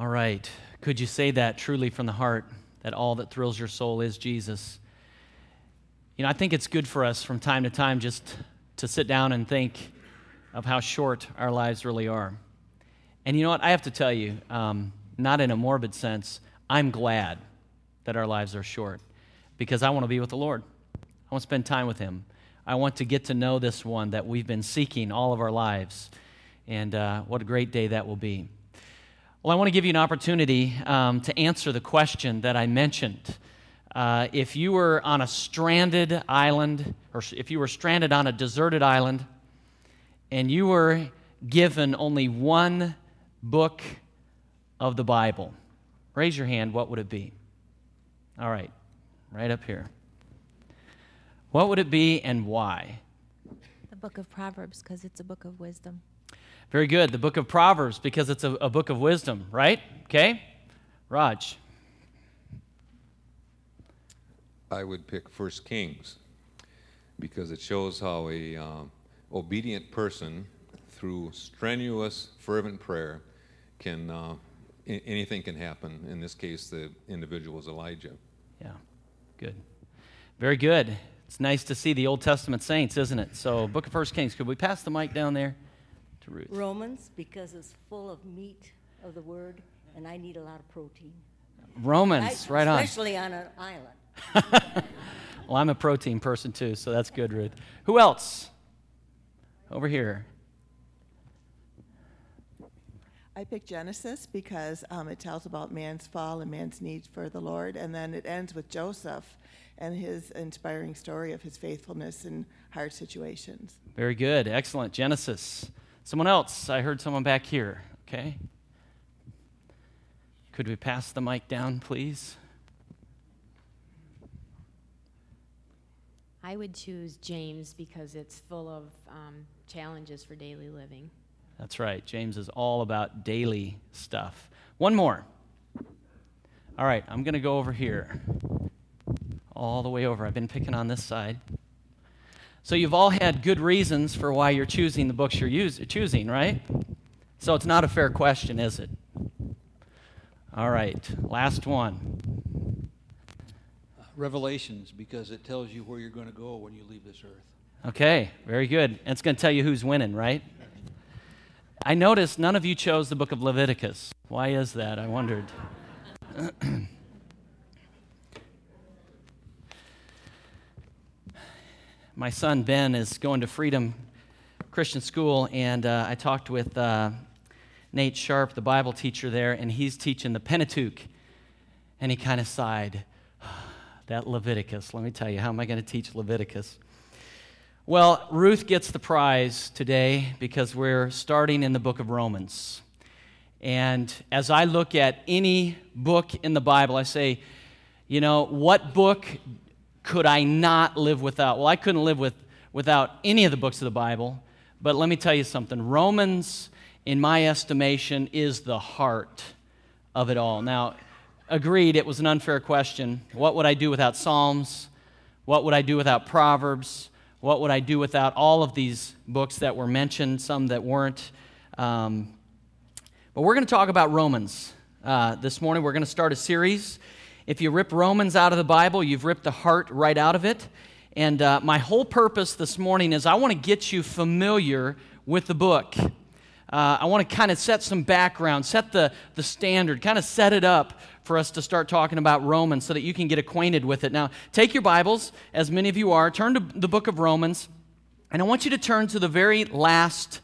All right. Could you say that truly from the heart that all that thrills your soul is Jesus? You know, I think it's good for us from time to time just to sit down and think of how short our lives really are. And you know what? I have to tell you, um, not in a morbid sense, I'm glad that our lives are short because I want to be with the Lord. I want to spend time with Him. I want to get to know this one that we've been seeking all of our lives. And uh, what a great day that will be. Well, I want to give you an opportunity um, to answer the question that I mentioned. Uh, if you were on a stranded island, or if you were stranded on a deserted island, and you were given only one book of the Bible, raise your hand, what would it be? All right, right up here. What would it be and why? The book of Proverbs, because it's a book of wisdom. Very good. The book of Proverbs, because it's a, a book of wisdom, right? Okay? Raj. I would pick First Kings because it shows how a um, obedient person, through strenuous, fervent prayer, can uh, I- anything can happen. In this case, the individual was Elijah. Yeah, good. Very good. It's nice to see the Old Testament saints, isn't it? So, Book of First Kings. Could we pass the mic down there to Ruth? Romans, because it's full of meat of the word, and I need a lot of protein. Romans, I- right on. Especially on an island. Well, I'm a protein person too, so that's good, Ruth. Who else? Over here. I picked Genesis because um, it tells about man's fall and man's need for the Lord, and then it ends with Joseph and his inspiring story of his faithfulness in hard situations. Very good. Excellent. Genesis. Someone else. I heard someone back here. Okay. Could we pass the mic down, please? I would choose James because it's full of um, challenges for daily living. That's right. James is all about daily stuff. One more. All right, I'm going to go over here. All the way over. I've been picking on this side. So you've all had good reasons for why you're choosing the books you're use, choosing, right? So it's not a fair question, is it? All right, last one. Revelations, because it tells you where you're going to go when you leave this earth. Okay, very good. And it's going to tell you who's winning, right? I noticed none of you chose the book of Leviticus. Why is that? I wondered. My son Ben is going to Freedom Christian School, and uh, I talked with uh, Nate Sharp, the Bible teacher there, and he's teaching the Pentateuch. And he kind of sighed. That Leviticus, let me tell you, how am I going to teach Leviticus? Well, Ruth gets the prize today because we're starting in the book of Romans. And as I look at any book in the Bible, I say, you know, what book could I not live without? Well, I couldn't live with, without any of the books of the Bible. But let me tell you something Romans, in my estimation, is the heart of it all. Now, agreed, it was an unfair question. What would I do without Psalms? What would I do without Proverbs? What would I do without all of these books that were mentioned, some that weren't? Um, but we're going to talk about Romans uh, this morning. We're going to start a series. If you rip Romans out of the Bible, you've ripped the heart right out of it. And uh, my whole purpose this morning is I want to get you familiar with the book. Uh, I want to kind of set some background, set the, the standard, kind of set it up for us to start talking about Romans so that you can get acquainted with it. Now, take your Bibles, as many of you are, turn to the book of Romans, and I want you to turn to the very last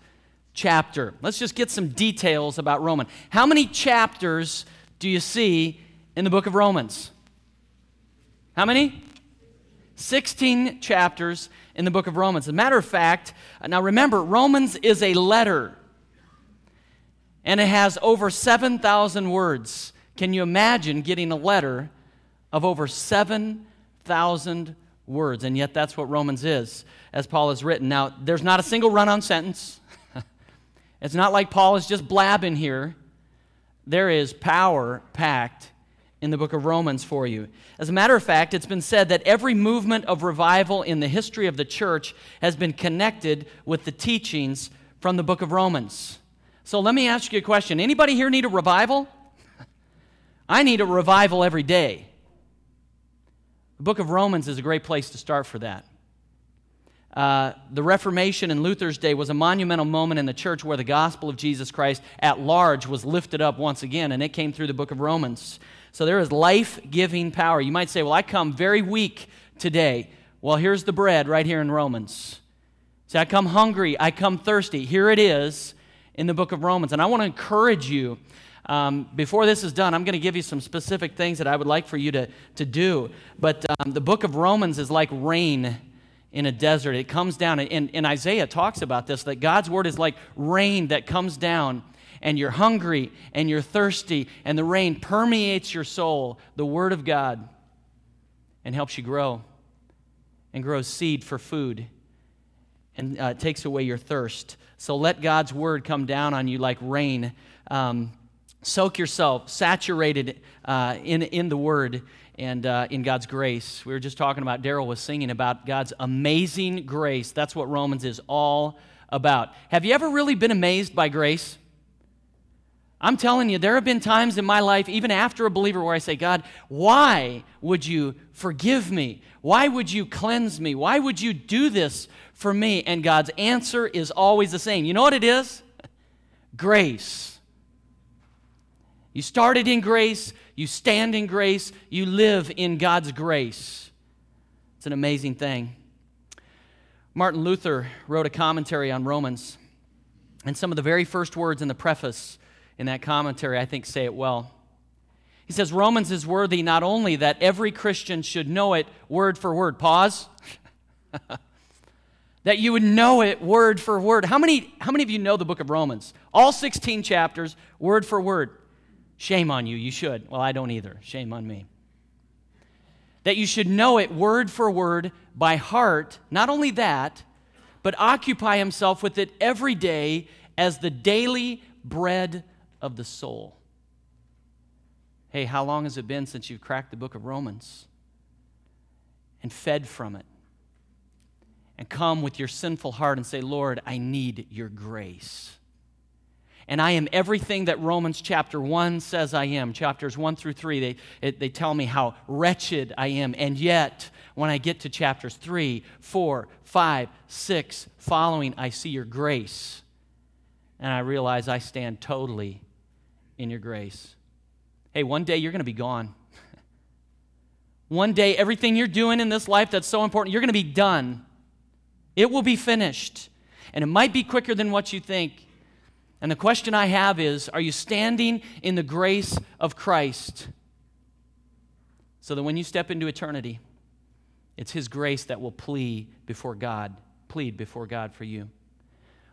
chapter. Let's just get some details about Roman. How many chapters do you see in the book of Romans? How many? 16 chapters in the book of Romans. As a matter of fact, now remember, Romans is a letter, and it has over 7,000 words. Can you imagine getting a letter of over 7,000 words? And yet, that's what Romans is, as Paul has written. Now, there's not a single run on sentence. it's not like Paul is just blabbing here. There is power packed in the book of Romans for you. As a matter of fact, it's been said that every movement of revival in the history of the church has been connected with the teachings from the book of Romans. So let me ask you a question. Anybody here need a revival? I need a revival every day. The book of Romans is a great place to start for that. Uh, the Reformation in Luther's day was a monumental moment in the church where the gospel of Jesus Christ at large was lifted up once again, and it came through the book of Romans. So there is life giving power. You might say, Well, I come very weak today. Well, here's the bread right here in Romans. See, I come hungry, I come thirsty. Here it is in the book of Romans. And I want to encourage you. Um, before this is done, I'm going to give you some specific things that I would like for you to, to do. But um, the book of Romans is like rain in a desert. It comes down, and, and Isaiah talks about this that God's word is like rain that comes down, and you're hungry and you're thirsty, and the rain permeates your soul, the word of God, and helps you grow and grows seed for food and uh, takes away your thirst. So let God's word come down on you like rain. Um, soak yourself, saturated uh, in, in the word and uh, in God's grace. We were just talking about, Daryl was singing about God's amazing grace. That's what Romans is all about. Have you ever really been amazed by grace? I'm telling you, there have been times in my life, even after a believer, where I say, God, why would you forgive me? Why would you cleanse me? Why would you do this for me? And God's answer is always the same. You know what it is? Grace. You started in grace, you stand in grace, you live in God's grace. It's an amazing thing. Martin Luther wrote a commentary on Romans, and some of the very first words in the preface in that commentary, I think, say it well. He says Romans is worthy not only that every Christian should know it word for word. Pause. that you would know it word for word. How many, how many of you know the book of Romans? All 16 chapters, word for word. Shame on you, you should. Well, I don't either. Shame on me. That you should know it word for word by heart. Not only that, but occupy himself with it every day as the daily bread of the soul. Hey, how long has it been since you've cracked the book of Romans and fed from it? And come with your sinful heart and say, Lord, I need your grace. And I am everything that Romans chapter 1 says I am. Chapters 1 through 3, they, it, they tell me how wretched I am. And yet, when I get to chapters 3, 4, 5, 6, following, I see your grace. And I realize I stand totally in your grace. Hey, one day you're going to be gone. one day, everything you're doing in this life that's so important, you're going to be done. It will be finished. And it might be quicker than what you think. And the question I have is Are you standing in the grace of Christ? So that when you step into eternity, it's His grace that will plead before God, plead before God for you.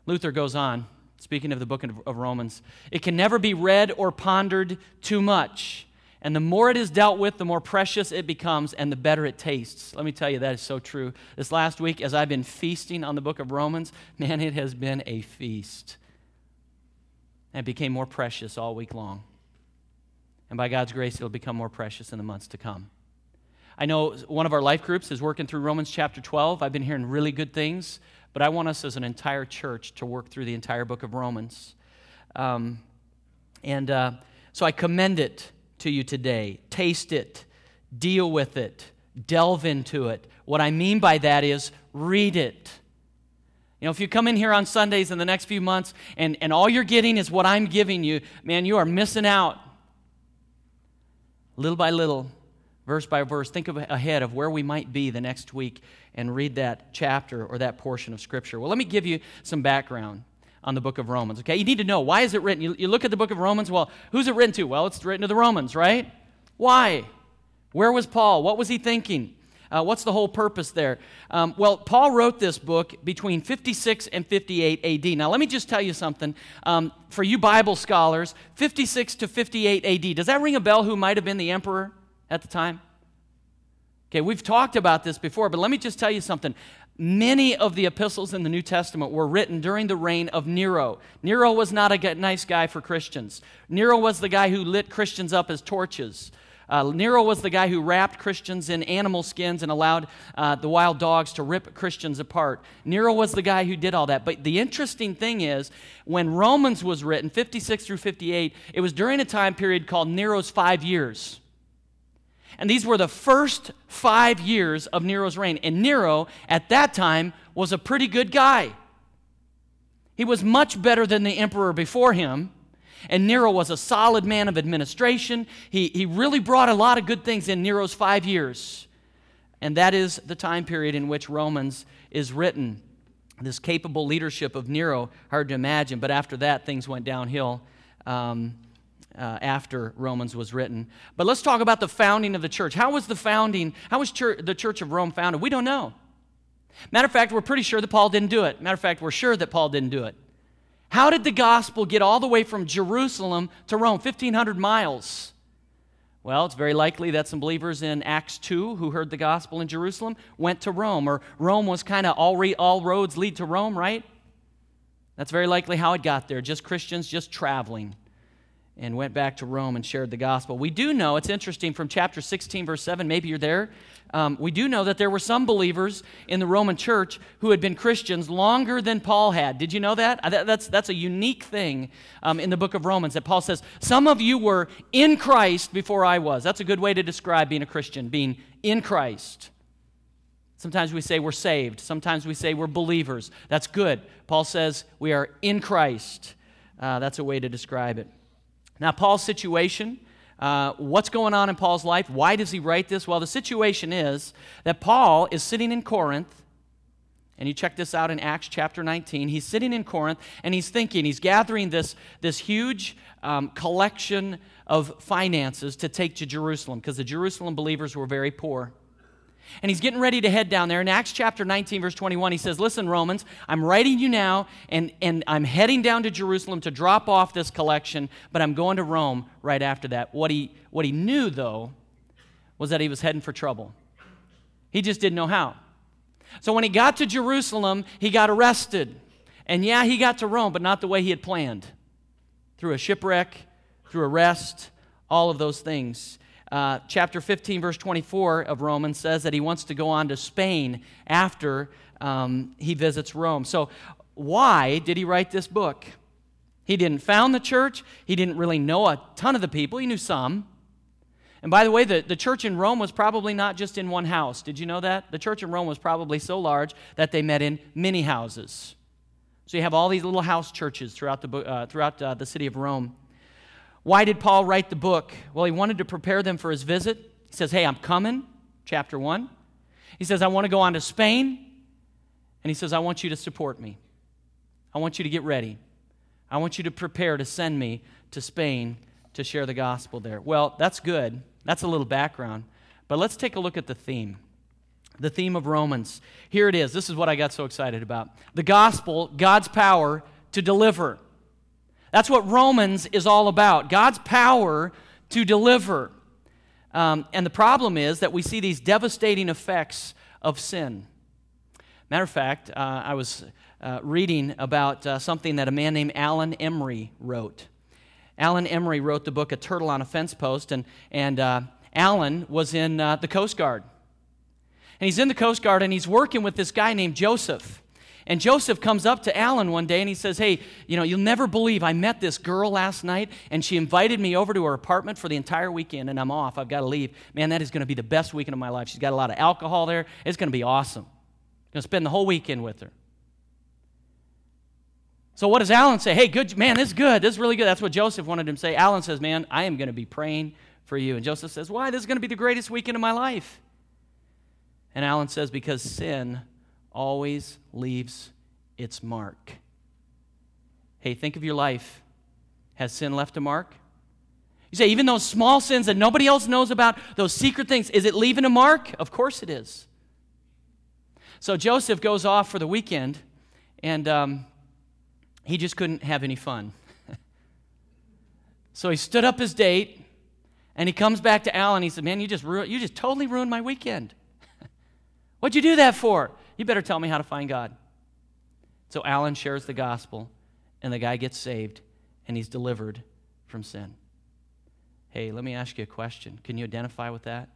Luther goes on speaking of the book of Romans, it can never be read or pondered too much. And the more it is dealt with, the more precious it becomes and the better it tastes. Let me tell you, that is so true. This last week, as I've been feasting on the book of Romans, man, it has been a feast. And it became more precious all week long. And by God's grace, it'll become more precious in the months to come. I know one of our life groups is working through Romans chapter 12. I've been hearing really good things but I want us as an entire church to work through the entire book of Romans. Um, and uh, so I commend it to you today. Taste it, deal with it, delve into it. What I mean by that is read it. You know, if you come in here on Sundays in the next few months and, and all you're getting is what I'm giving you, man, you are missing out. Little by little, verse by verse, think of ahead of where we might be the next week and read that chapter or that portion of Scripture. Well, let me give you some background on the book of Romans, okay? You need to know why is it written? You, you look at the book of Romans, well, who's it written to? Well, it's written to the Romans, right? Why? Where was Paul? What was he thinking? Uh, what's the whole purpose there? Um, well, Paul wrote this book between 56 and 58 AD. Now, let me just tell you something. Um, for you Bible scholars, 56 to 58 AD, does that ring a bell who might have been the emperor at the time? Okay, we've talked about this before, but let me just tell you something. Many of the epistles in the New Testament were written during the reign of Nero. Nero was not a nice guy for Christians. Nero was the guy who lit Christians up as torches. Uh, Nero was the guy who wrapped Christians in animal skins and allowed uh, the wild dogs to rip Christians apart. Nero was the guy who did all that. But the interesting thing is, when Romans was written, 56 through 58, it was during a time period called Nero's five years. And these were the first five years of Nero's reign. And Nero, at that time, was a pretty good guy. He was much better than the emperor before him. And Nero was a solid man of administration. He, he really brought a lot of good things in Nero's five years. And that is the time period in which Romans is written. This capable leadership of Nero, hard to imagine, but after that, things went downhill. Um, uh, after Romans was written. But let's talk about the founding of the church. How was the founding, how was church, the church of Rome founded? We don't know. Matter of fact, we're pretty sure that Paul didn't do it. Matter of fact, we're sure that Paul didn't do it. How did the gospel get all the way from Jerusalem to Rome, 1,500 miles? Well, it's very likely that some believers in Acts 2 who heard the gospel in Jerusalem went to Rome, or Rome was kind of all, re- all roads lead to Rome, right? That's very likely how it got there, just Christians just traveling and went back to Rome and shared the gospel. We do know, it's interesting from chapter 16, verse 7, maybe you're there. Um, we do know that there were some believers in the Roman church who had been Christians longer than Paul had. Did you know that? That's, that's a unique thing um, in the book of Romans that Paul says, Some of you were in Christ before I was. That's a good way to describe being a Christian, being in Christ. Sometimes we say we're saved, sometimes we say we're believers. That's good. Paul says we are in Christ. Uh, that's a way to describe it. Now, Paul's situation, uh, what's going on in Paul's life? Why does he write this? Well, the situation is that Paul is sitting in Corinth. And you check this out in Acts chapter 19. He's sitting in Corinth and he's thinking, he's gathering this, this huge um, collection of finances to take to Jerusalem because the Jerusalem believers were very poor. And he's getting ready to head down there. In Acts chapter 19, verse 21, he says, Listen, Romans, I'm writing you now, and, and I'm heading down to Jerusalem to drop off this collection, but I'm going to Rome right after that. What he, what he knew, though, was that he was heading for trouble. He just didn't know how. So when he got to Jerusalem, he got arrested. And yeah, he got to Rome, but not the way he had planned through a shipwreck, through arrest, all of those things. Uh, chapter 15, verse 24 of Romans says that he wants to go on to Spain after um, he visits Rome. So, why did he write this book? He didn't found the church, he didn't really know a ton of the people, he knew some. And by the way, the, the church in Rome was probably not just in one house. Did you know that? The church in Rome was probably so large that they met in many houses. So you have all these little house churches throughout the, uh, throughout, uh, the city of Rome. Why did Paul write the book? Well, he wanted to prepare them for his visit. He says, Hey, I'm coming, chapter 1. He says, I want to go on to Spain. And he says, I want you to support me. I want you to get ready. I want you to prepare to send me to Spain to share the gospel there. Well, that's good. That's a little background. But let's take a look at the theme. The theme of Romans. Here it is. This is what I got so excited about. The gospel, God's power to deliver. That's what Romans is all about God's power to deliver. Um, and the problem is that we see these devastating effects of sin. Matter of fact, uh, I was uh, reading about uh, something that a man named Alan Emery wrote. Alan Emery wrote the book A Turtle on a Fence Post, and, and uh, Alan was in uh, the Coast Guard. And he's in the Coast Guard and he's working with this guy named Joseph. And Joseph comes up to Alan one day and he says, Hey, you know, you'll never believe I met this girl last night and she invited me over to her apartment for the entire weekend and I'm off. I've got to leave. Man, that is going to be the best weekend of my life. She's got a lot of alcohol there. It's going to be awesome. I'm going to spend the whole weekend with her. So what does Alan say? Hey, good man, this is good. This is really good. That's what Joseph wanted him to say. Alan says, Man, I am going to be praying for you. And Joseph says, Why? This is going to be the greatest weekend of my life. And Alan says, Because sin always leaves its mark. Hey, think of your life. Has sin left a mark? You say, even those small sins that nobody else knows about, those secret things, is it leaving a mark? Of course it is. So Joseph goes off for the weekend, and um, he just couldn't have any fun. so he stood up his date, and he comes back to Alan. He said, Man, you just, you just totally ruined my weekend. What'd you do that for? You better tell me how to find God. So Alan shares the gospel, and the guy gets saved, and he's delivered from sin. Hey, let me ask you a question. Can you identify with that?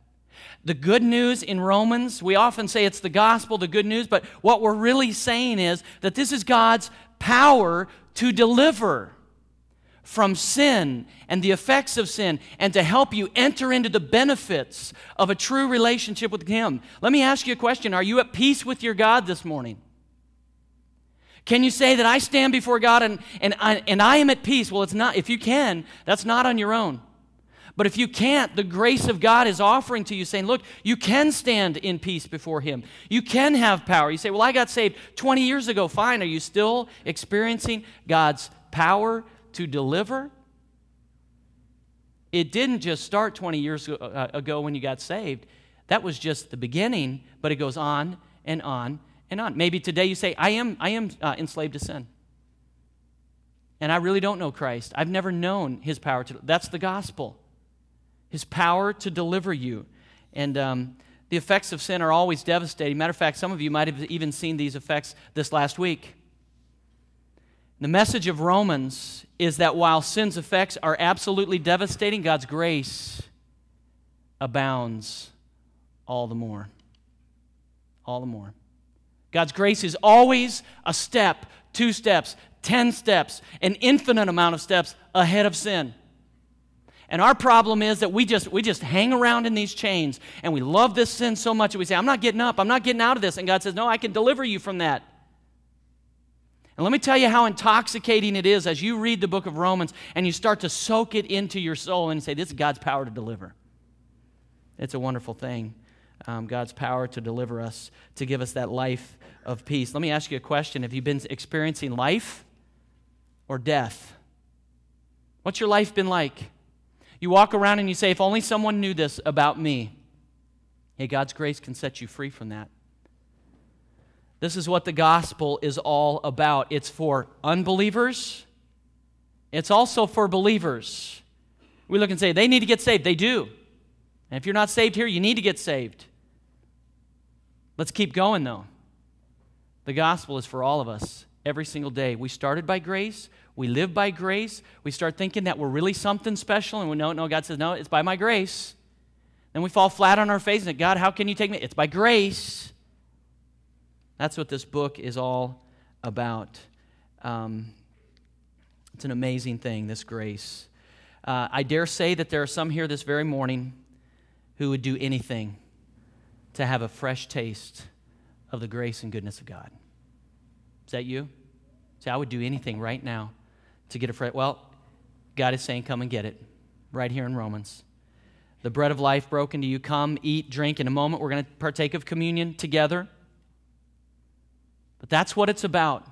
The good news in Romans, we often say it's the gospel, the good news, but what we're really saying is that this is God's power to deliver from sin and the effects of sin and to help you enter into the benefits of a true relationship with Him. Let me ask you a question Are you at peace with your God this morning? Can you say that I stand before God and, and, I, and I am at peace? Well, it's not. If you can, that's not on your own. But if you can't, the grace of God is offering to you, saying, Look, you can stand in peace before Him. You can have power. You say, Well, I got saved 20 years ago. Fine. Are you still experiencing God's power to deliver? It didn't just start 20 years uh, ago when you got saved. That was just the beginning, but it goes on and on and on. Maybe today you say, I am, I am uh, enslaved to sin. And I really don't know Christ. I've never known His power to. That's the gospel his power to deliver you. And um, the effects of sin are always devastating. Matter of fact, some of you might have even seen these effects this last week. The message of Romans is that while sin's effects are absolutely devastating, God's grace abounds all the more. All the more. God's grace is always a step, two steps, ten steps, an infinite amount of steps ahead of sin. And our problem is that we just we just hang around in these chains and we love this sin so much that we say, I'm not getting up, I'm not getting out of this. And God says, No, I can deliver you from that. And let me tell you how intoxicating it is as you read the book of Romans and you start to soak it into your soul and say, This is God's power to deliver. It's a wonderful thing. Um, God's power to deliver us, to give us that life of peace. Let me ask you a question Have you been experiencing life or death? What's your life been like? You walk around and you say, if only someone knew this about me. Hey, God's grace can set you free from that. This is what the gospel is all about. It's for unbelievers, it's also for believers. We look and say, they need to get saved. They do. And if you're not saved here, you need to get saved. Let's keep going, though. The gospel is for all of us every single day. We started by grace, we live by grace. We start thinking that we're really something special, and we know, no, God says, no, it's by my grace. Then we fall flat on our face and say, God, how can you take me? It's by grace. That's what this book is all about. Um, it's an amazing thing, this grace. Uh, I dare say that there are some here this very morning who would do anything to have a fresh taste of the grace and goodness of God. Is that you? Say, I would do anything right now to get a fresh. Well, God is saying, come and get it right here in Romans. The bread of life broken to you. Come, eat, drink. In a moment, we're going to partake of communion together. That's what it's about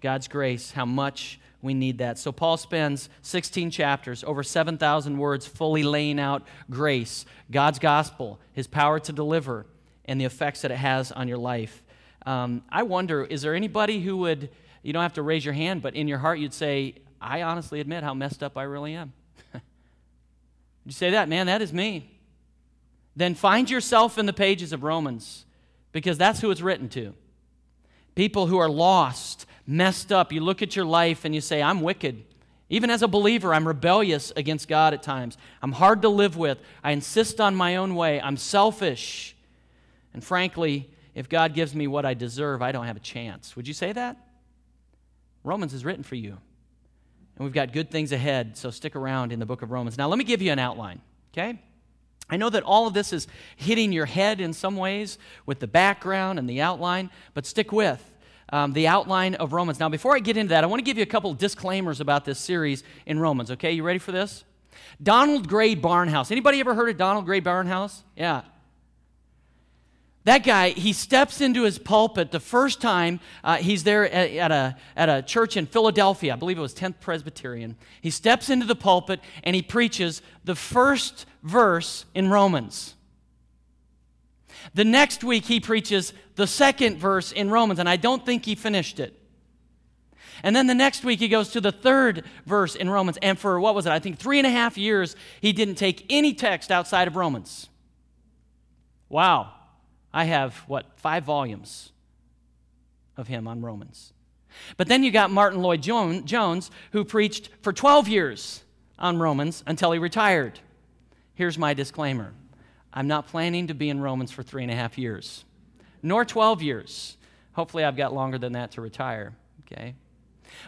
God's grace, how much we need that. So, Paul spends 16 chapters, over 7,000 words, fully laying out grace, God's gospel, his power to deliver, and the effects that it has on your life. Um, I wonder, is there anybody who would you don't have to raise your hand, but in your heart you'd say, I honestly admit how messed up I really am. you say that, man, that is me. Then find yourself in the pages of Romans because that's who it's written to. People who are lost, messed up. You look at your life and you say, I'm wicked. Even as a believer, I'm rebellious against God at times. I'm hard to live with. I insist on my own way. I'm selfish. And frankly, if God gives me what I deserve, I don't have a chance. Would you say that? Romans is written for you. And we've got good things ahead, so stick around in the book of Romans. Now, let me give you an outline, okay? I know that all of this is hitting your head in some ways with the background and the outline, but stick with um, the outline of Romans. Now, before I get into that, I want to give you a couple disclaimers about this series in Romans, okay? You ready for this? Donald Grey Barnhouse. Anybody ever heard of Donald Grey Barnhouse? Yeah. That guy, he steps into his pulpit the first time uh, he's there at, at, a, at a church in Philadelphia. I believe it was 10th Presbyterian. He steps into the pulpit and he preaches the first verse in Romans. The next week, he preaches the second verse in Romans, and I don't think he finished it. And then the next week, he goes to the third verse in Romans. And for what was it? I think three and a half years, he didn't take any text outside of Romans. Wow. I have, what, five volumes of him on Romans. But then you got Martyn Lloyd-Jones, who preached for 12 years on Romans until he retired. Here's my disclaimer I'm not planning to be in Romans for three and a half years, nor 12 years. Hopefully, I've got longer than that to retire, okay?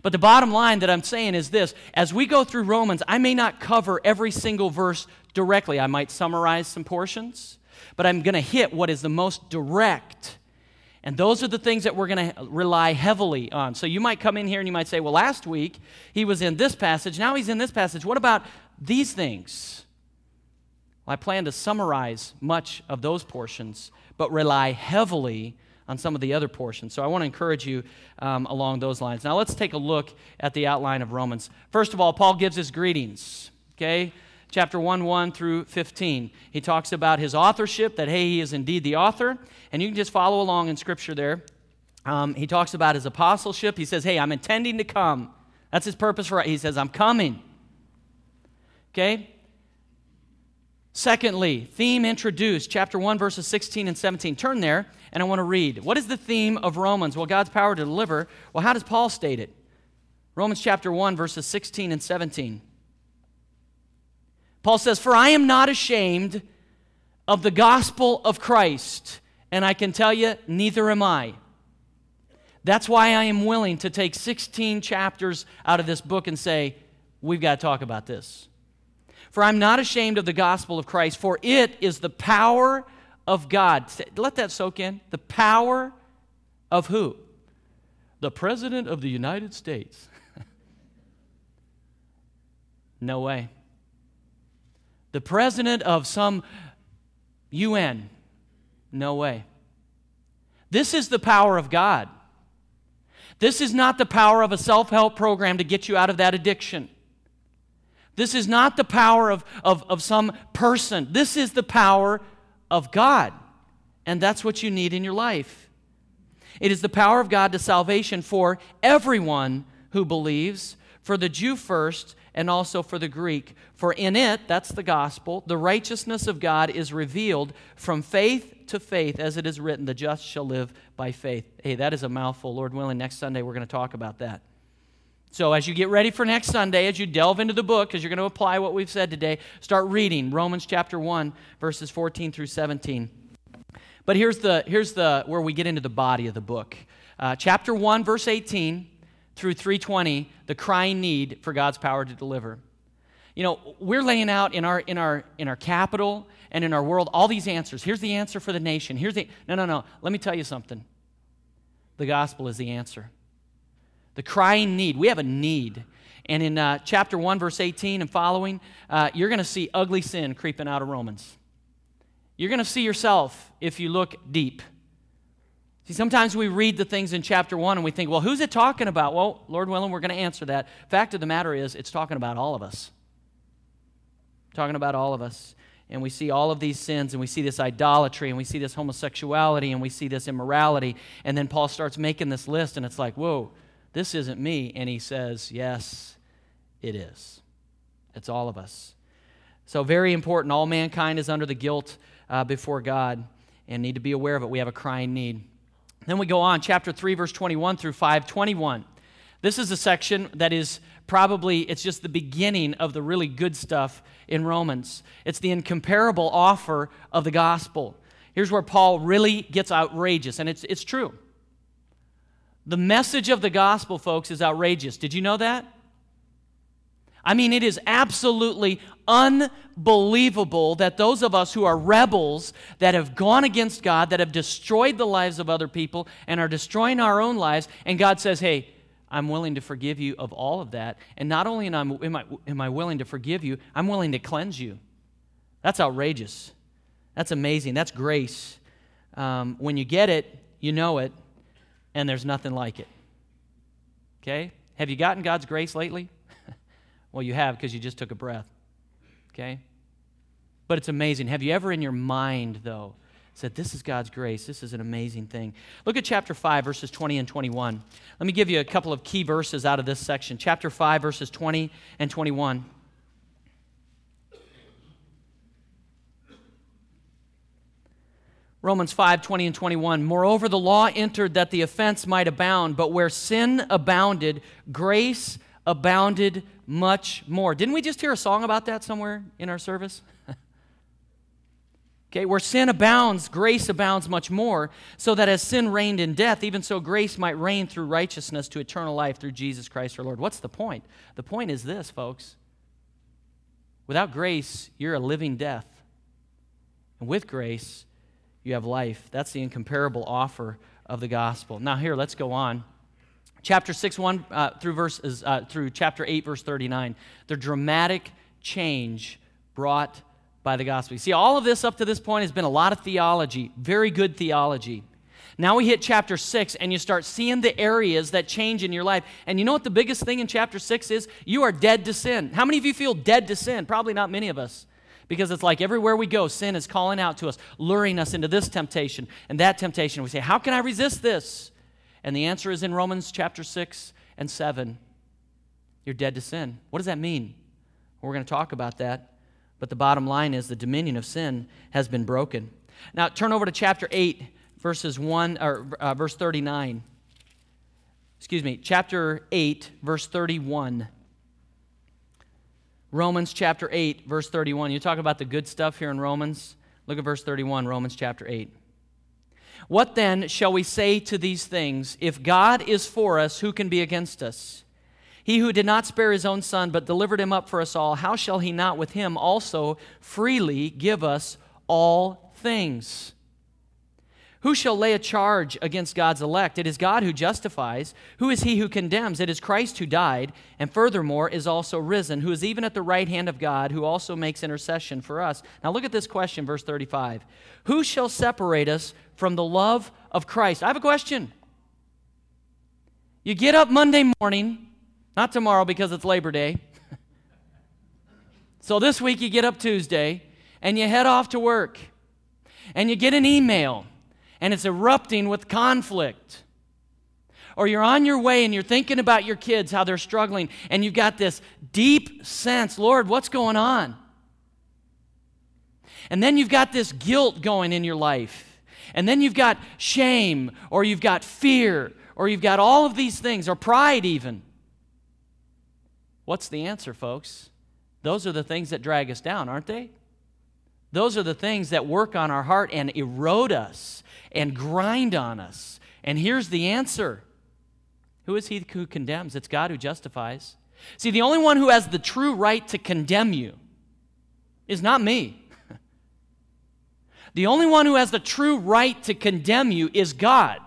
But the bottom line that I'm saying is this as we go through Romans, I may not cover every single verse directly. I might summarize some portions, but I'm going to hit what is the most direct. And those are the things that we're going to rely heavily on. So you might come in here and you might say, well, last week he was in this passage, now he's in this passage. What about these things? Well, I plan to summarize much of those portions, but rely heavily on some of the other portions. So I want to encourage you um, along those lines. Now let's take a look at the outline of Romans. First of all, Paul gives his greetings, okay? Chapter 1 1 through 15. He talks about his authorship, that, hey, he is indeed the author. And you can just follow along in Scripture there. Um, he talks about his apostleship. He says, hey, I'm intending to come. That's his purpose for He says, I'm coming. Okay? Secondly, theme introduced, chapter 1, verses 16 and 17. Turn there, and I want to read. What is the theme of Romans? Well, God's power to deliver. Well, how does Paul state it? Romans chapter 1, verses 16 and 17. Paul says, For I am not ashamed of the gospel of Christ, and I can tell you, neither am I. That's why I am willing to take 16 chapters out of this book and say, We've got to talk about this. For I'm not ashamed of the gospel of Christ, for it is the power of God. Let that soak in. The power of who? The President of the United States. no way. The President of some UN. No way. This is the power of God. This is not the power of a self help program to get you out of that addiction. This is not the power of, of, of some person. This is the power of God. And that's what you need in your life. It is the power of God to salvation for everyone who believes, for the Jew first, and also for the Greek. For in it, that's the gospel, the righteousness of God is revealed from faith to faith, as it is written, the just shall live by faith. Hey, that is a mouthful. Lord willing, next Sunday we're going to talk about that. So, as you get ready for next Sunday, as you delve into the book, because you're going to apply what we've said today, start reading Romans chapter 1, verses 14 through 17. But here's, the, here's the, where we get into the body of the book. Uh, chapter 1, verse 18 through 320, the crying need for God's power to deliver. You know, we're laying out in our, in our, in our capital and in our world all these answers. Here's the answer for the nation. Here's the, no, no, no. Let me tell you something. The gospel is the answer the crying need. We have a need. And in uh, chapter 1, verse 18 and following, uh, you're going to see ugly sin creeping out of Romans. You're going to see yourself if you look deep. See, sometimes we read the things in chapter 1 and we think, well, who's it talking about? Well, Lord willing, we're going to answer that. Fact of the matter is, it's talking about all of us. Talking about all of us. And we see all of these sins, and we see this idolatry, and we see this homosexuality, and we see this immorality. And then Paul starts making this list, and it's like, whoa, this isn't me. And he says, Yes, it is. It's all of us. So, very important. All mankind is under the guilt uh, before God and need to be aware of it. We have a crying need. Then we go on, chapter 3, verse 21 through 521. This is a section that is probably it's just the beginning of the really good stuff in Romans. It's the incomparable offer of the gospel. Here's where Paul really gets outrageous, and it's, it's true. The message of the gospel, folks, is outrageous. Did you know that? I mean, it is absolutely unbelievable that those of us who are rebels, that have gone against God, that have destroyed the lives of other people, and are destroying our own lives, and God says, hey, I'm willing to forgive you of all of that. And not only am I, am I, willing to forgive you, I'm willing to cleanse you. That's outrageous. That's amazing. That's grace. Um, when you get it, you know it, and there's nothing like it. Okay? Have you gotten God's grace lately? Well, you have because you just took a breath. Okay? But it's amazing. Have you ever in your mind, though, said, This is God's grace. This is an amazing thing? Look at chapter 5, verses 20 and 21. Let me give you a couple of key verses out of this section. Chapter 5, verses 20 and 21. Romans 5 20 and 21. Moreover, the law entered that the offense might abound, but where sin abounded, grace abounded much more. Didn't we just hear a song about that somewhere in our service? okay, where sin abounds, grace abounds much more, so that as sin reigned in death, even so grace might reign through righteousness to eternal life through Jesus Christ our Lord. What's the point? The point is this, folks. Without grace, you're a living death. And with grace, you have life. That's the incomparable offer of the gospel. Now, here, let's go on. Chapter 6, 1 uh, through, verses, uh, through chapter 8, verse 39. The dramatic change brought by the gospel. You see, all of this up to this point has been a lot of theology, very good theology. Now we hit chapter 6, and you start seeing the areas that change in your life. And you know what the biggest thing in chapter 6 is? You are dead to sin. How many of you feel dead to sin? Probably not many of us. Because it's like everywhere we go, sin is calling out to us, luring us into this temptation and that temptation. We say, How can I resist this? And the answer is in Romans chapter 6 and 7. You're dead to sin. What does that mean? We're going to talk about that. But the bottom line is the dominion of sin has been broken. Now turn over to chapter 8, verses 1 or uh, verse 39. Excuse me, chapter 8, verse 31. Romans chapter 8, verse 31. You talk about the good stuff here in Romans. Look at verse 31, Romans chapter 8. What then shall we say to these things? If God is for us, who can be against us? He who did not spare his own son, but delivered him up for us all, how shall he not with him also freely give us all things? Who shall lay a charge against God's elect? It is God who justifies. Who is he who condemns? It is Christ who died, and furthermore is also risen, who is even at the right hand of God, who also makes intercession for us. Now look at this question, verse 35. Who shall separate us from the love of Christ? I have a question. You get up Monday morning, not tomorrow because it's Labor Day. so this week you get up Tuesday, and you head off to work, and you get an email and it's erupting with conflict. Or you're on your way and you're thinking about your kids, how they're struggling, and you've got this deep sense Lord, what's going on? And then you've got this guilt going in your life. And then you've got shame, or you've got fear, or you've got all of these things, or pride even. What's the answer, folks? Those are the things that drag us down, aren't they? Those are the things that work on our heart and erode us and grind on us. And here's the answer Who is he who condemns? It's God who justifies. See, the only one who has the true right to condemn you is not me. the only one who has the true right to condemn you is God.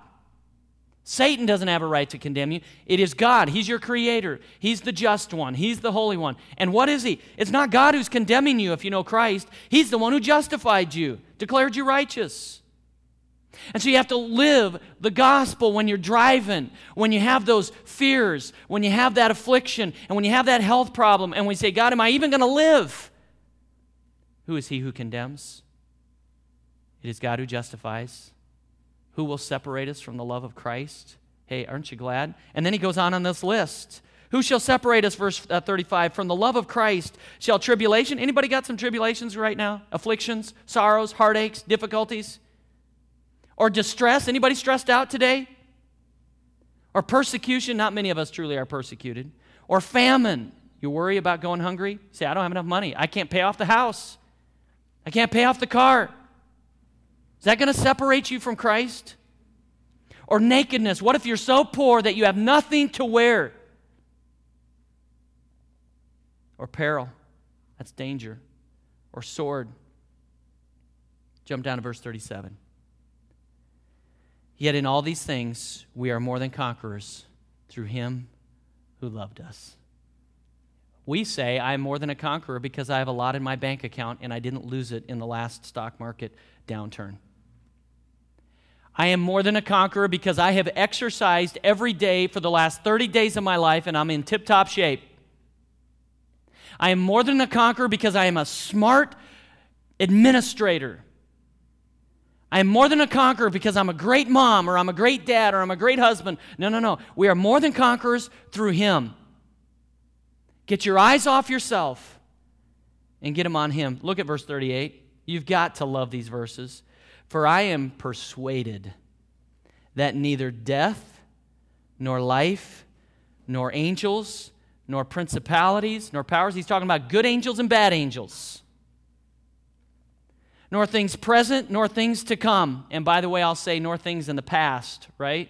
Satan doesn't have a right to condemn you. It is God. He's your creator. He's the just one. He's the holy one. And what is he? It's not God who's condemning you if you know Christ. He's the one who justified you, declared you righteous. And so you have to live the gospel when you're driving, when you have those fears, when you have that affliction, and when you have that health problem, and we say, God, am I even going to live? Who is he who condemns? It is God who justifies. Who will separate us from the love of Christ? Hey, aren't you glad? And then he goes on on this list. Who shall separate us, verse uh, 35, from the love of Christ? Shall tribulation? Anybody got some tribulations right now? Afflictions, sorrows, heartaches, difficulties? Or distress. Anybody stressed out today? Or persecution. Not many of us truly are persecuted. Or famine. You worry about going hungry? Say, I don't have enough money. I can't pay off the house. I can't pay off the car. Is that going to separate you from Christ? Or nakedness. What if you're so poor that you have nothing to wear? Or peril. That's danger. Or sword. Jump down to verse 37. Yet in all these things, we are more than conquerors through him who loved us. We say, I'm more than a conqueror because I have a lot in my bank account and I didn't lose it in the last stock market downturn. I am more than a conqueror because I have exercised every day for the last 30 days of my life and I'm in tip top shape. I am more than a conqueror because I am a smart administrator. I am more than a conqueror because I'm a great mom or I'm a great dad or I'm a great husband. No, no, no. We are more than conquerors through Him. Get your eyes off yourself and get them on Him. Look at verse 38. You've got to love these verses. For I am persuaded that neither death, nor life, nor angels, nor principalities, nor powers. He's talking about good angels and bad angels. Nor things present, nor things to come. And by the way, I'll say, nor things in the past, right?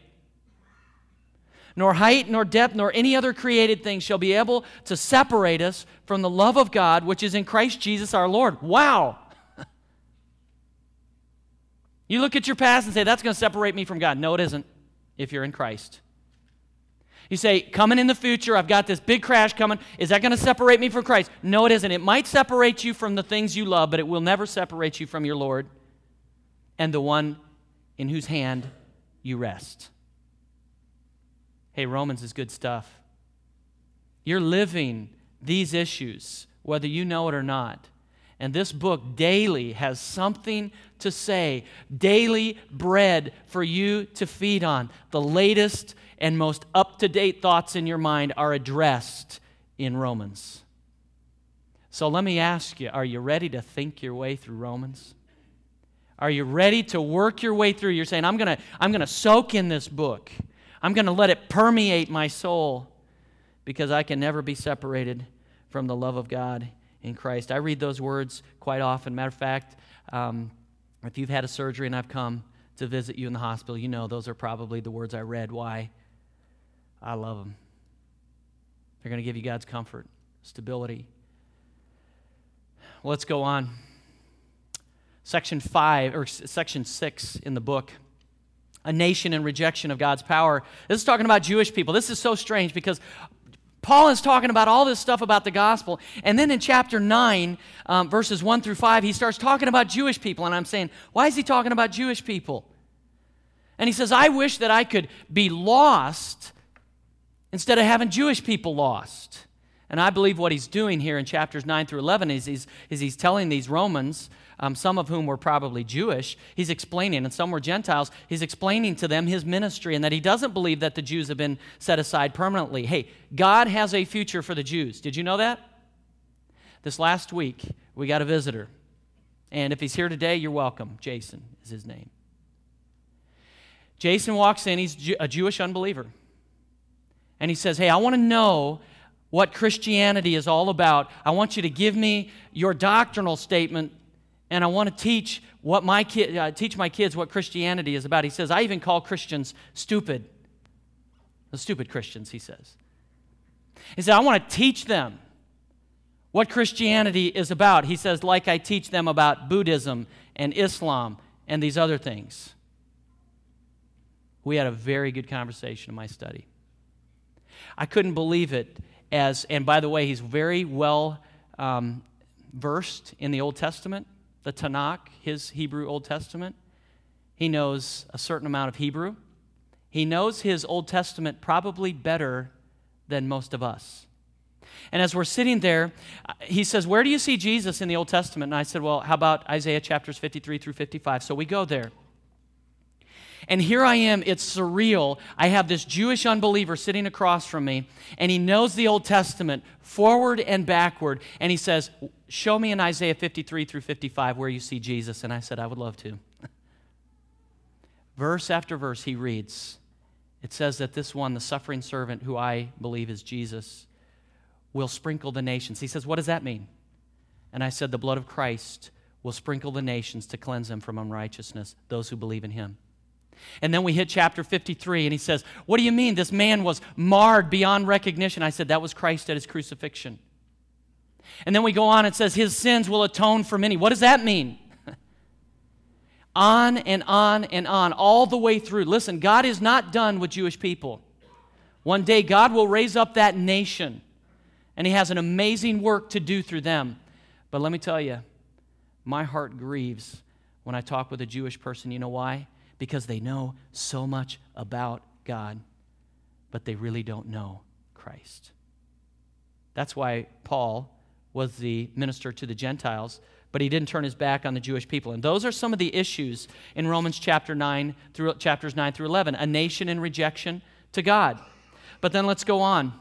Nor height, nor depth, nor any other created thing shall be able to separate us from the love of God which is in Christ Jesus our Lord. Wow! you look at your past and say, that's going to separate me from God. No, it isn't, if you're in Christ. You say, coming in the future, I've got this big crash coming. Is that going to separate me from Christ? No, it isn't. It might separate you from the things you love, but it will never separate you from your Lord and the one in whose hand you rest. Hey, Romans is good stuff. You're living these issues, whether you know it or not. And this book daily has something to say, daily bread for you to feed on. The latest and most up to date thoughts in your mind are addressed in Romans. So let me ask you are you ready to think your way through Romans? Are you ready to work your way through? You're saying, I'm going to I'm going to soak in this book, I'm going to let it permeate my soul because I can never be separated from the love of God in Christ. I read those words quite often. Matter of fact, um, if you've had a surgery and I've come to visit you in the hospital, you know those are probably the words I read. Why? I love them. They're going to give you God's comfort, stability. Let's go on. Section 5 or section 6 in the book. A nation in rejection of God's power. This is talking about Jewish people. This is so strange because Paul is talking about all this stuff about the gospel. And then in chapter 9, um, verses 1 through 5, he starts talking about Jewish people. And I'm saying, why is he talking about Jewish people? And he says, I wish that I could be lost instead of having Jewish people lost. And I believe what he's doing here in chapters 9 through 11 is is he's telling these Romans, um, some of whom were probably Jewish, he's explaining, and some were Gentiles, he's explaining to them his ministry and that he doesn't believe that the Jews have been set aside permanently. Hey, God has a future for the Jews. Did you know that? This last week, we got a visitor. And if he's here today, you're welcome. Jason is his name. Jason walks in, he's a Jewish unbeliever and he says, Hey, I want to know what Christianity is all about. I want you to give me your doctrinal statement, and I want to teach what my kid, uh, teach my kids what Christianity is about. He says, I even call Christians stupid. The stupid Christians, he says. He said, I want to teach them what Christianity is about. He says, like I teach them about Buddhism and Islam and these other things. We had a very good conversation in my study. I couldn't believe it as, and by the way, he's very well um, versed in the Old Testament, the Tanakh, his Hebrew Old Testament. He knows a certain amount of Hebrew. He knows his Old Testament probably better than most of us. And as we're sitting there, uh, he says, Where do you see Jesus in the Old Testament? And I said, Well, how about Isaiah chapters 53 through 55? So we go there. And here I am, it's surreal. I have this Jewish unbeliever sitting across from me, and he knows the Old Testament forward and backward. And he says, Show me in Isaiah 53 through 55 where you see Jesus. And I said, I would love to. verse after verse, he reads. It says that this one, the suffering servant, who I believe is Jesus, will sprinkle the nations. He says, What does that mean? And I said, The blood of Christ will sprinkle the nations to cleanse them from unrighteousness, those who believe in him. And then we hit chapter 53, and he says, What do you mean this man was marred beyond recognition? I said, That was Christ at his crucifixion. And then we go on and says, His sins will atone for many. What does that mean? on and on and on, all the way through. Listen, God is not done with Jewish people. One day, God will raise up that nation, and He has an amazing work to do through them. But let me tell you, my heart grieves when I talk with a Jewish person. You know why? because they know so much about God, but they really don't know Christ. That's why Paul was the minister to the Gentiles, but he didn't turn his back on the Jewish people. And those are some of the issues in Romans chapter 9 through chapters 9 through 11, a nation in rejection to God. But then let's go on.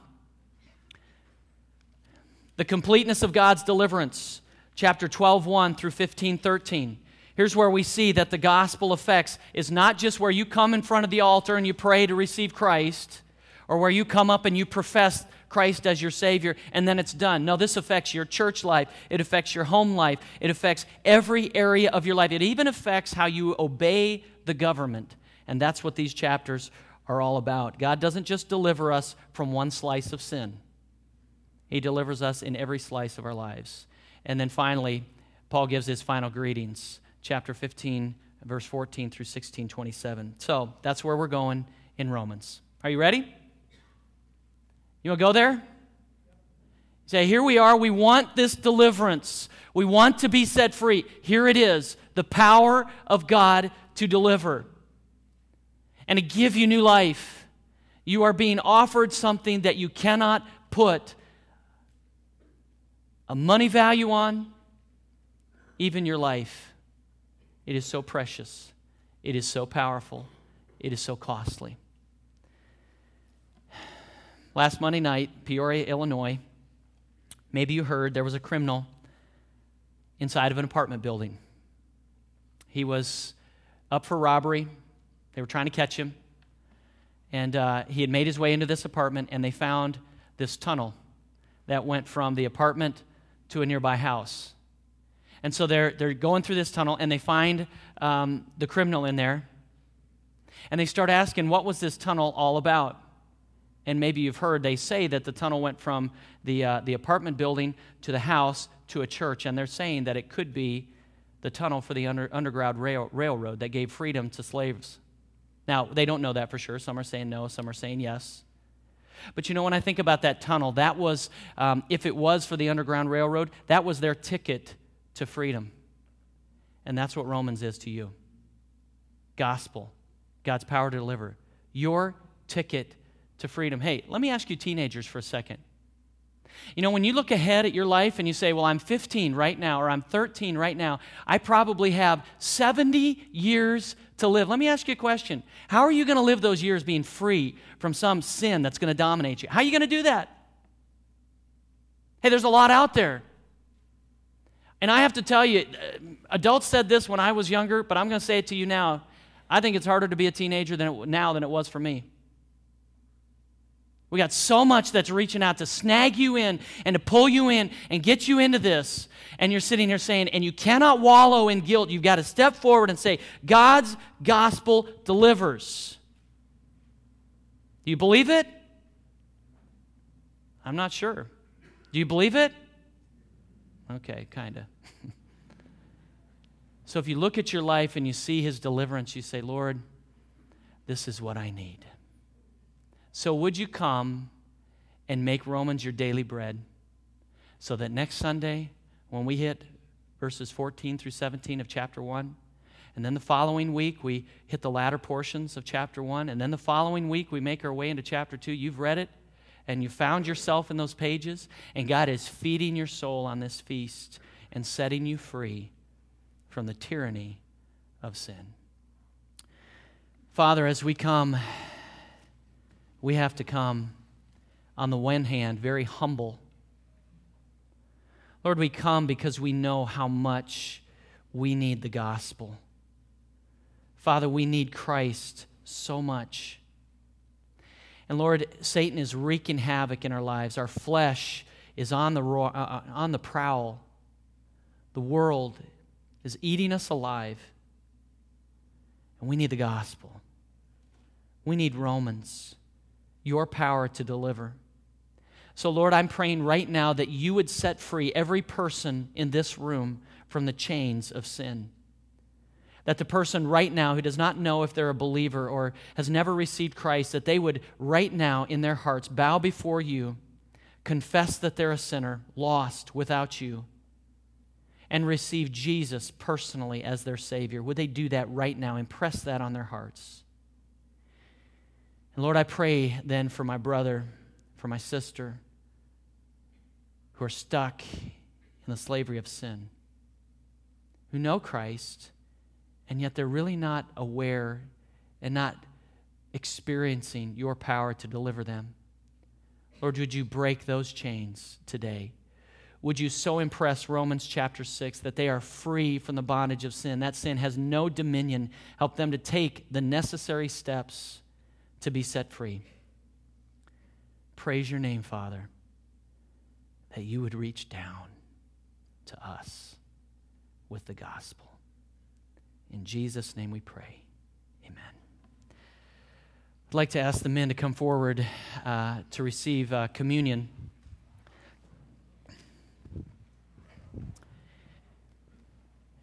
The completeness of God's deliverance, chapter 12, 1 through 15, 13. Here's where we see that the gospel effects is not just where you come in front of the altar and you pray to receive Christ, or where you come up and you profess Christ as your Savior and then it's done. No, this affects your church life, it affects your home life, it affects every area of your life. It even affects how you obey the government. And that's what these chapters are all about. God doesn't just deliver us from one slice of sin, He delivers us in every slice of our lives. And then finally, Paul gives his final greetings, chapter 15, verse 14 through 16, 27. So that's where we're going in Romans. Are you ready? You want to go there? Say, here we are. We want this deliverance. We want to be set free. Here it is the power of God to deliver and to give you new life. You are being offered something that you cannot put a money value on, even your life. It is so precious, it is so powerful, it is so costly. Last Monday night, Peoria, Illinois, maybe you heard there was a criminal inside of an apartment building. He was up for robbery. They were trying to catch him. And uh, he had made his way into this apartment, and they found this tunnel that went from the apartment to a nearby house. And so they're, they're going through this tunnel, and they find um, the criminal in there. And they start asking, what was this tunnel all about? And maybe you've heard they say that the tunnel went from the, uh, the apartment building to the house to a church. And they're saying that it could be the tunnel for the under, Underground rail, Railroad that gave freedom to slaves. Now, they don't know that for sure. Some are saying no, some are saying yes. But you know, when I think about that tunnel, that was, um, if it was for the Underground Railroad, that was their ticket to freedom. And that's what Romans is to you gospel, God's power to deliver. Your ticket to freedom. Hey, let me ask you, teenagers, for a second. You know, when you look ahead at your life and you say, Well, I'm 15 right now, or I'm 13 right now, I probably have 70 years to live. Let me ask you a question. How are you going to live those years being free from some sin that's going to dominate you? How are you going to do that? Hey, there's a lot out there. And I have to tell you, uh, adults said this when I was younger, but I'm going to say it to you now. I think it's harder to be a teenager than it, now than it was for me. We got so much that's reaching out to snag you in and to pull you in and get you into this. And you're sitting here saying, and you cannot wallow in guilt. You've got to step forward and say, God's gospel delivers. Do you believe it? I'm not sure. Do you believe it? Okay, kind of. so if you look at your life and you see his deliverance, you say, Lord, this is what I need. So, would you come and make Romans your daily bread so that next Sunday, when we hit verses 14 through 17 of chapter 1, and then the following week, we hit the latter portions of chapter 1, and then the following week, we make our way into chapter 2. You've read it, and you found yourself in those pages, and God is feeding your soul on this feast and setting you free from the tyranny of sin. Father, as we come we have to come, on the one hand, very humble. Lord, we come because we know how much we need the gospel. Father, we need Christ so much. And Lord, Satan is wreaking havoc in our lives. Our flesh is on the, ro- uh, uh on the prowl. The world is eating us alive. And we need the gospel. We need Romans your power to deliver. So, Lord, I'm praying right now that you would set free every person in this room from the chains of sin. That the person right now who does not know if they're a believer or has never received Christ, that they would right now in their hearts bow before you, confess that they're a sinner, lost without you, and receive Jesus personally as their Savior. Would they do that right now? Impress that on their hearts. And Lord, I pray then for my brother, for my sister, who are stuck in the slavery of sin, who know Christ, and yet they're really not aware and not experiencing your power to deliver them. Lord, would you break those chains today? Would you so impress Romans chapter 6 that they are free from the bondage of sin? That sin has no dominion. Help them to take the necessary steps to be set free. praise your name, Father, that you would reach down to us with the gospel. In Jesus' name we pray. Amen. I'd like to ask the men to come forward uh, to receive uh, communion.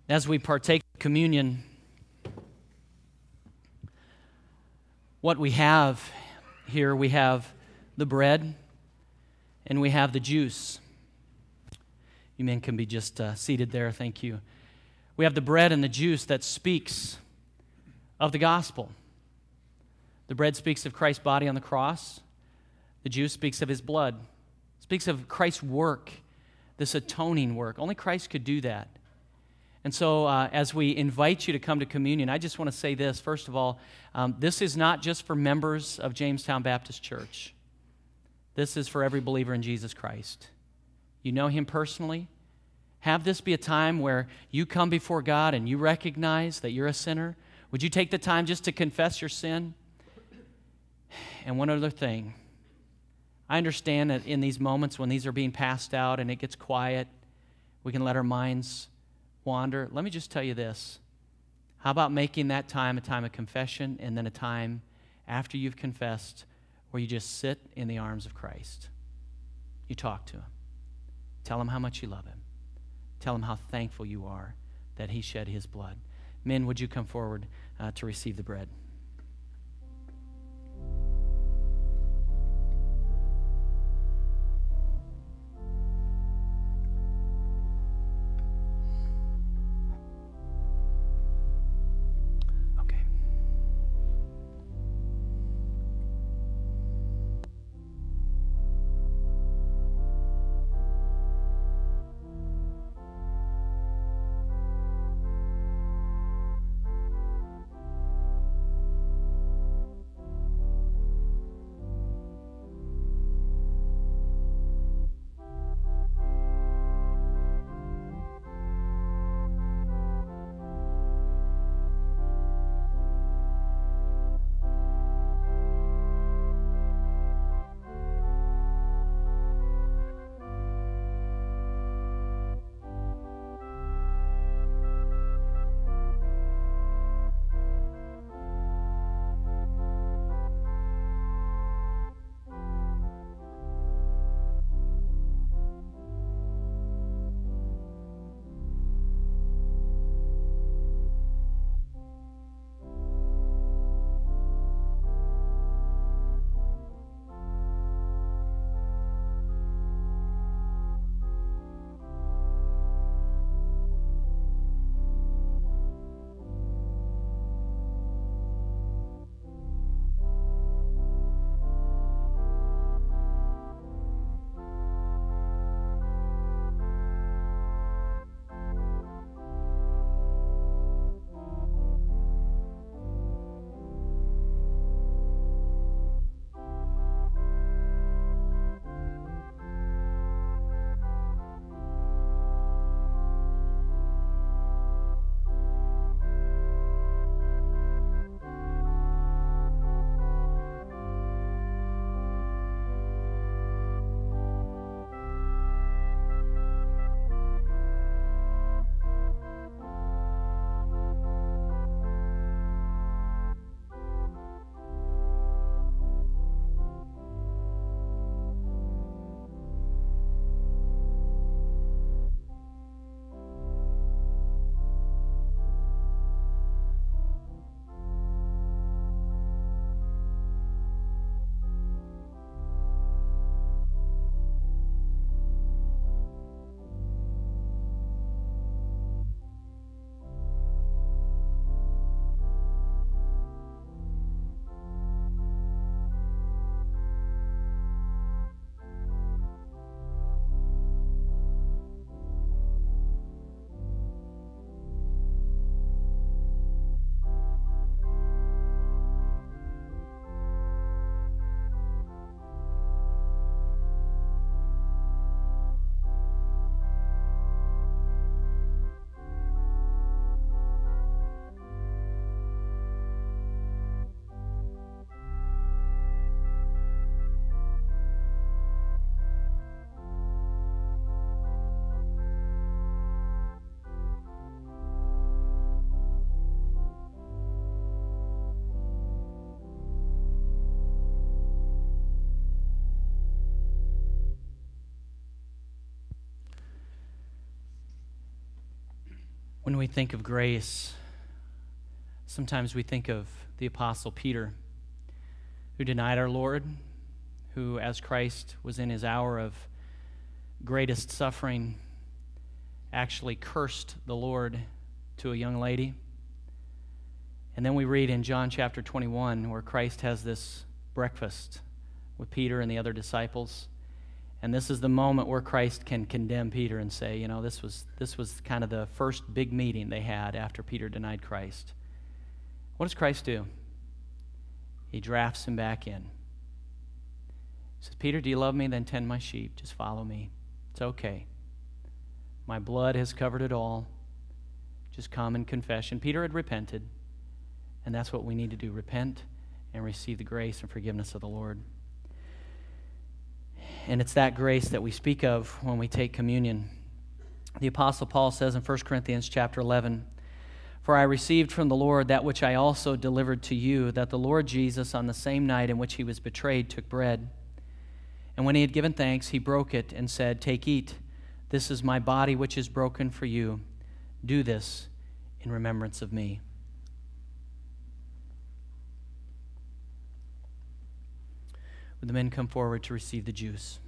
As we partake of communion, what we have here, we have the bread and we have the juice. You men can be just uh, seated there. Thank you. We have the bread and the juice that speaks of the gospel. The bread speaks of Christ's body on the cross. The juice speaks of his blood. speaks of Christ's work, this atoning work. Only Christ could do that. And so, uh, as we invite you to come to communion, I just want to say this. First of all, um, this is not just for members of Jamestown Baptist Church, this is for every believer in Jesus Christ. You know him personally. Have this be a time where you come before God and you recognize that you're a sinner. Would you take the time just to confess your sin? And one other thing. I understand that in these moments when these are being passed out and it gets quiet, we can let our minds wander, let me just tell you this. How about making that time a time of confession and then a time after you've confessed where you just sit in the arms of Christ? You talk to him. Tell him how much you love him. Tell him how thankful you are that he shed his blood. Men, would you come forward uh, to receive the bread? When we think of grace, sometimes we think of the Apostle Peter, who denied our Lord, who, as Christ was in his hour of greatest suffering, actually cursed the Lord to a young lady. And then we read in John chapter 21 where Christ has this breakfast with Peter and the other disciples. And this is the moment where Christ can condemn Peter and say, you know, this was, this was kind of the first big meeting they had after Peter denied Christ. What does Christ do? He drafts him back in. He says, Peter, do you love me? Then tend my sheep. Just follow me. It's okay. My blood has covered it all. Just come and confession. Peter had repented, and that's what we need to do repent and receive the grace and forgiveness of the Lord. And it's that grace that we speak of when we take communion. The apostle Paul says in 1 Corinthians chapter 11, "For I received from the Lord that which I also delivered to you, that the Lord Jesus on the same night in which he was betrayed took bread, and when he had given thanks, he broke it and said, "Take eat. This is my body which is broken for you. Do this in remembrance of me." Would the men come forward to receive the juice?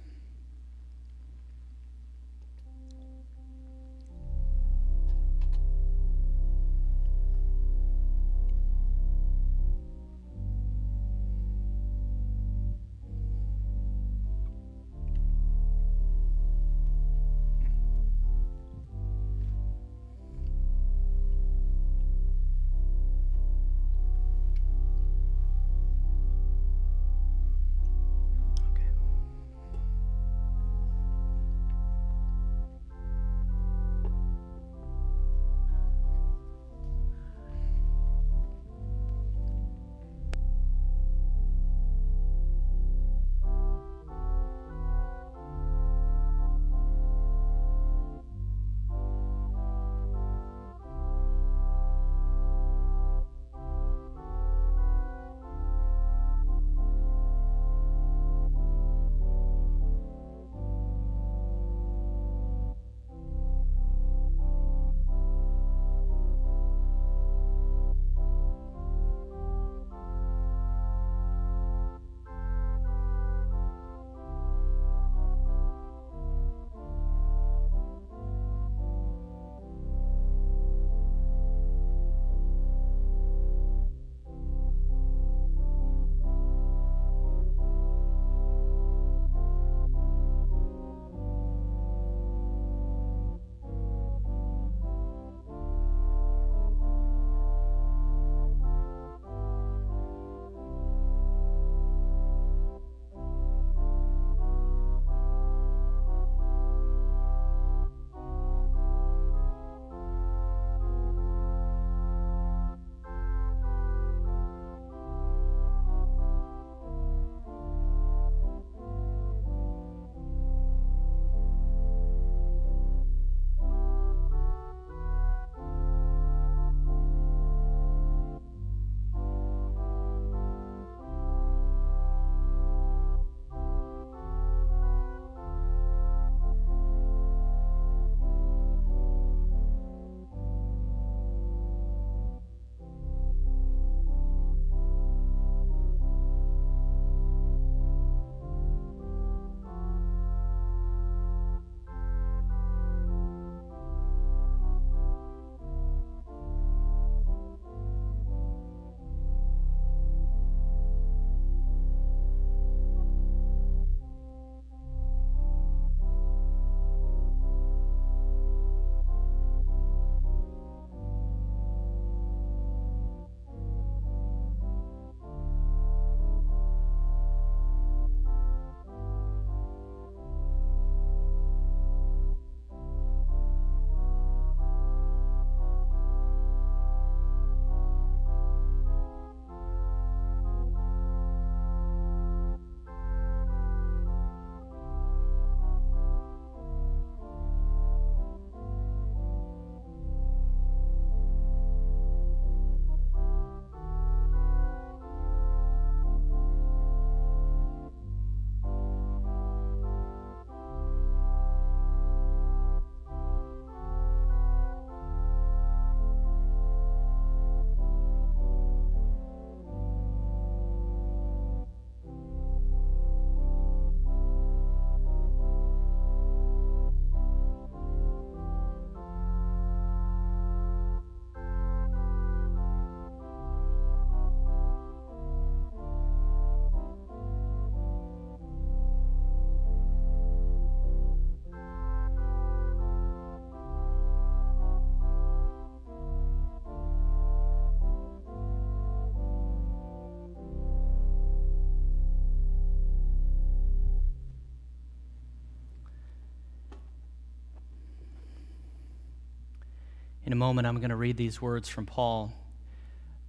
In a moment, I'm going to read these words from Paul,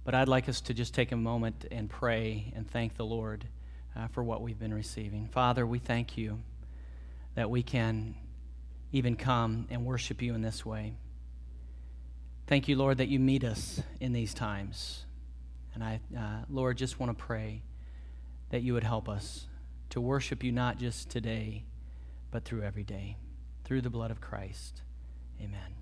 but I'd like us to just take a moment and pray and thank the Lord uh, for what we've been receiving. Father, we thank you that we can even come and worship you in this way. Thank you, Lord, that you meet us in these times. And I, uh, Lord, just want to pray that you would help us to worship you not just today, but through every day, through the blood of Christ. Amen.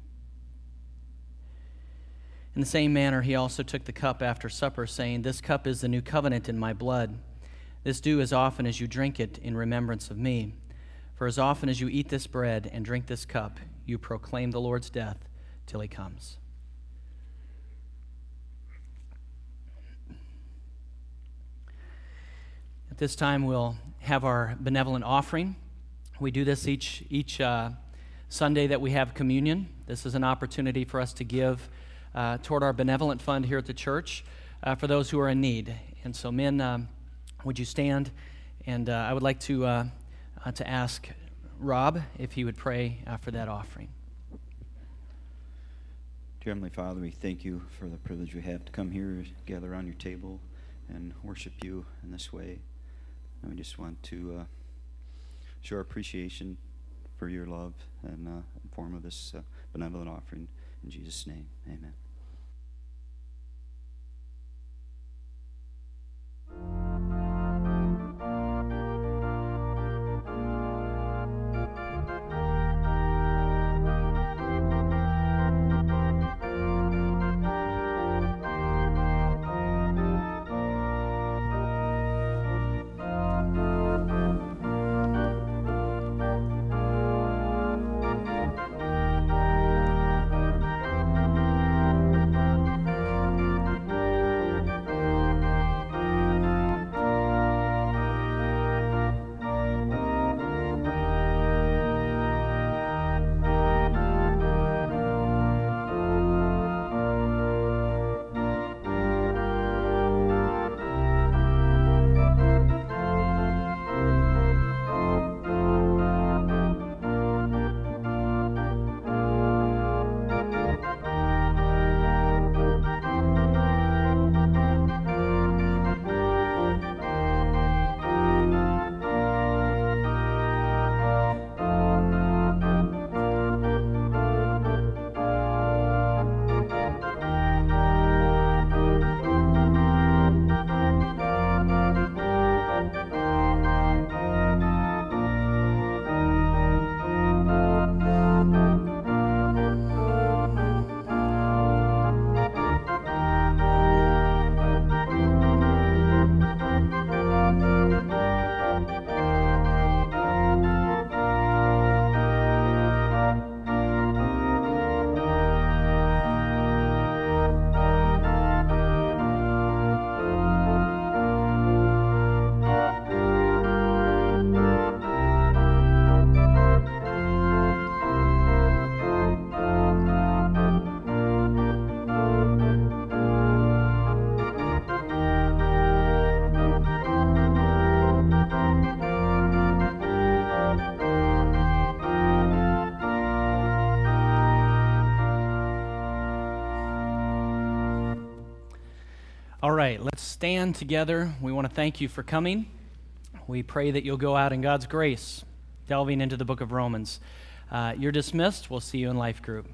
In the same manner, he also took the cup after supper, saying, This cup is the new covenant in my blood. This do as often as you drink it in remembrance of me. For as often as you eat this bread and drink this cup, you proclaim the Lord's death till he comes. At this time, we'll have our benevolent offering. We do this each, each uh, Sunday that we have communion. This is an opportunity for us to give uh, toward our benevolent fund here at the church uh, for those who are in need. And so, men, um, would you stand? And uh, I would like to, uh, uh, to ask Rob if he would pray for that offering. Dear Heavenly Father, we thank you for the privilege we have to come here, gather around your table, and worship you in this way. And we just want to show our appreciation for your love and uh, in form of this uh, benevolent offering. In Jesus' name, amen. Let's stand together. We want to thank you for coming. We pray that you'll go out in God's grace, delving into the book of Romans. Uh, you're dismissed. We'll see you in Life Group.